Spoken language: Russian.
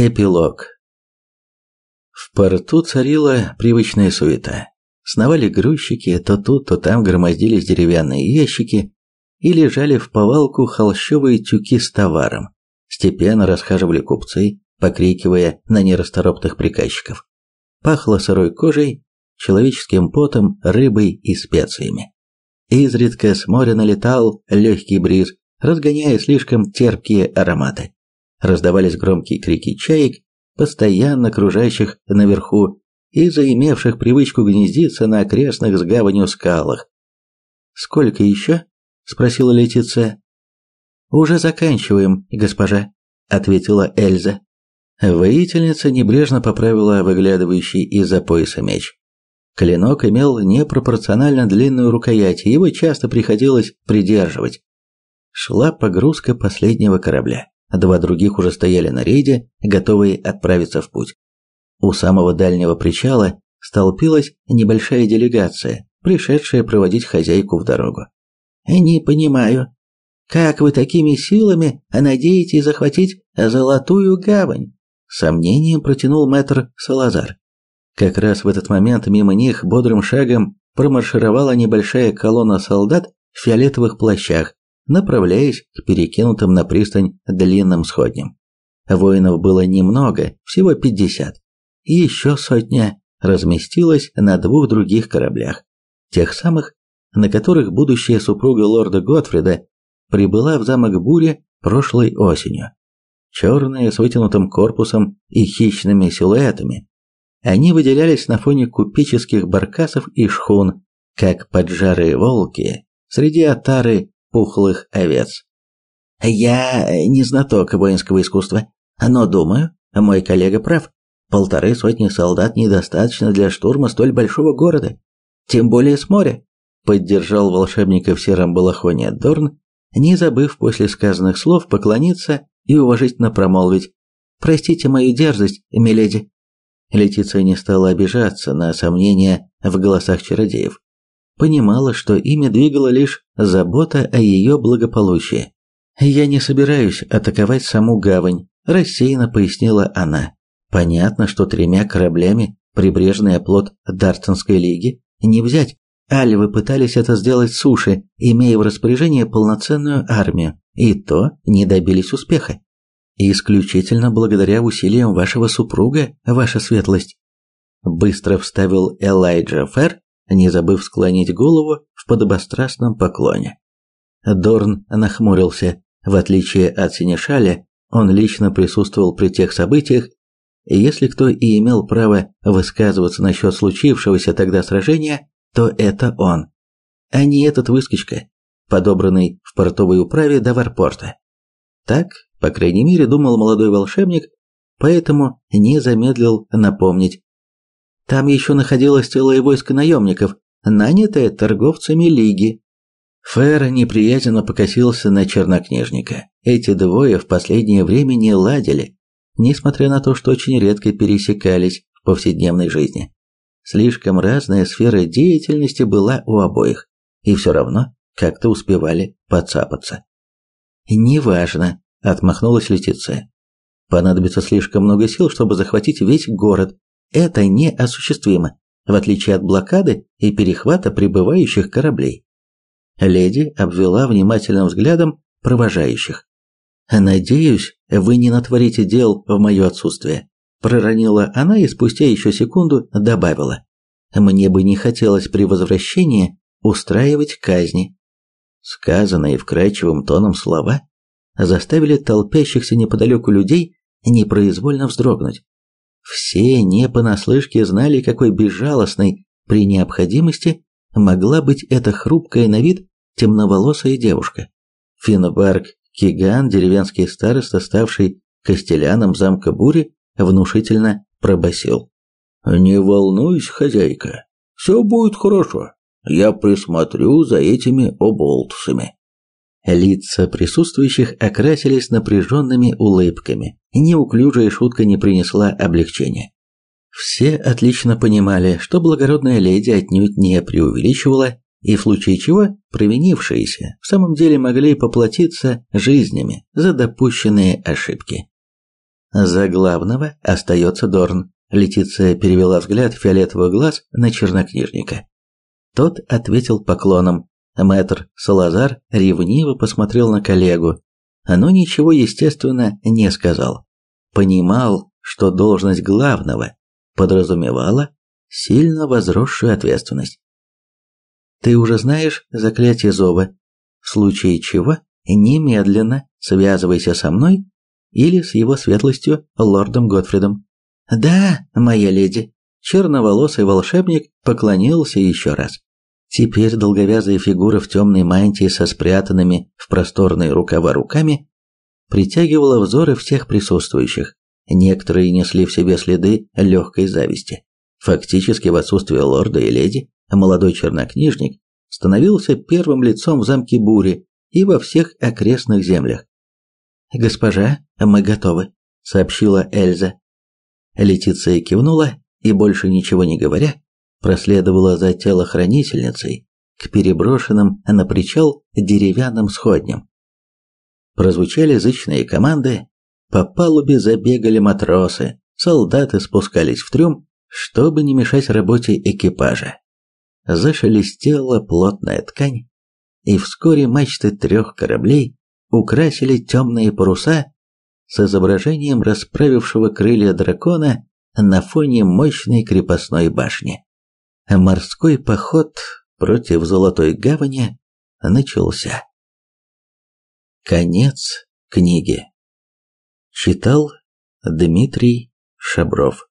Эпилог. В порту царила привычная суета. Сновали грузчики, то тут, то там громоздились деревянные ящики и лежали в повалку холщовые тюки с товаром. Степенно расхаживали купцы, покрикивая на нерасторопных приказчиков. Пахло сырой кожей, человеческим потом, рыбой и специями. Изредка с моря налетал легкий бриз, разгоняя слишком терпкие ароматы. Раздавались громкие крики чаек, постоянно кружащих наверху и заимевших привычку гнездиться на окрестных с гаванью скалах. «Сколько еще?» – спросила Летиция. «Уже заканчиваем, госпожа», – ответила Эльза. Воительница небрежно поправила выглядывающий из-за пояса меч. Клинок имел непропорционально длинную рукоять, его часто приходилось придерживать. Шла погрузка последнего корабля. Два других уже стояли на рейде, готовые отправиться в путь. У самого дальнего причала столпилась небольшая делегация, пришедшая проводить хозяйку в дорогу. «Не понимаю, как вы такими силами надеетесь захватить Золотую Гавань?» Сомнением протянул мэтр Салазар. Как раз в этот момент мимо них бодрым шагом промаршировала небольшая колонна солдат в фиолетовых плащах, направляясь к перекинутым на пристань длинным сходням. Воинов было немного, всего пятьдесят. И еще сотня разместилась на двух других кораблях, тех самых, на которых будущая супруга лорда Готфрида прибыла в замок Бури прошлой осенью. Черные с вытянутым корпусом и хищными силуэтами. Они выделялись на фоне купеческих баркасов и шхун, как поджарые волки среди отары пухлых овец. Я не знаток воинского искусства, но думаю, мой коллега прав. Полторы сотни солдат недостаточно для штурма столь большого города, тем более с моря. Поддержал волшебника в сером балахоне Дорн, не забыв после сказанных слов поклониться и уважительно промолвить «Простите мою дерзость, миледи». Летиция не стала обижаться на сомнения в голосах чародеев понимала, что ими двигала лишь забота о ее благополучии. «Я не собираюсь атаковать саму гавань», – рассеянно пояснила она. «Понятно, что тремя кораблями прибрежный оплот Дартонской лиги не взять. Альвы пытались это сделать суши, имея в распоряжении полноценную армию, и то не добились успеха. Исключительно благодаря усилиям вашего супруга, ваша светлость. Быстро вставил Элайджа Фер, не забыв склонить голову в подобострастном поклоне. Дорн нахмурился. В отличие от Синешаля, он лично присутствовал при тех событиях, и если кто и имел право высказываться насчет случившегося тогда сражения, то это он, а не этот выскочка, подобранный в портовой управе до Варпорта. Так, по крайней мере, думал молодой волшебник, поэтому не замедлил напомнить, там еще находилось целое войско наемников, нанятое торговцами Лиги. Фэр неприязненно покосился на чернокнижника. Эти двое в последнее время не ладили, несмотря на то, что очень редко пересекались в повседневной жизни. Слишком разная сфера деятельности была у обоих, и все равно как-то успевали подцапаться. «Неважно», — отмахнулась Летиция. «Понадобится слишком много сил, чтобы захватить весь город, это неосуществимо, в отличие от блокады и перехвата прибывающих кораблей. Леди обвела внимательным взглядом провожающих. «Надеюсь, вы не натворите дел в мое отсутствие», проронила она и спустя еще секунду добавила. «Мне бы не хотелось при возвращении устраивать казни». Сказанные вкрадчивым тоном слова заставили толпящихся неподалеку людей непроизвольно вздрогнуть. Все не понаслышке знали, какой безжалостной при необходимости могла быть эта хрупкая на вид темноволосая девушка. Финбарк Киган, деревенский староста, ставший костеляном замка Бури, внушительно пробасил: «Не волнуйся, хозяйка, все будет хорошо. Я присмотрю за этими оболтусами». Лица присутствующих окрасились напряженными улыбками. Неуклюжая шутка не принесла облегчения. Все отлично понимали, что благородная леди отнюдь не преувеличивала, и в случае чего провинившиеся в самом деле могли поплатиться жизнями за допущенные ошибки. За главного остается Дорн. Летиция перевела взгляд фиолетовых глаз на чернокнижника. Тот ответил поклоном. Мэтр Салазар ревниво посмотрел на коллегу, но ничего, естественно, не сказал. Понимал, что должность главного подразумевала сильно возросшую ответственность. Ты уже знаешь заклятие зова, в случае чего немедленно связывайся со мной или с его светлостью лордом Готфридом. Да, моя леди. Черноволосый волшебник поклонился еще раз. Теперь долговязая фигура в темной мантии со спрятанными в просторные рукава руками притягивала взоры всех присутствующих. Некоторые несли в себе следы легкой зависти. Фактически в отсутствие лорда и леди, молодой чернокнижник становился первым лицом в замке Бури и во всех окрестных землях. «Госпожа, мы готовы», — сообщила Эльза. Летиция кивнула и, больше ничего не говоря, проследовала за телохранительницей к переброшенным на причал деревянным сходням. Прозвучали зычные команды, по палубе забегали матросы, солдаты спускались в трюм, чтобы не мешать работе экипажа. Зашелестела плотная ткань, и вскоре мачты трех кораблей украсили темные паруса с изображением расправившего крылья дракона на фоне мощной крепостной башни. Морской поход против Золотой Гавани начался. Конец книги. Читал Дмитрий Шабров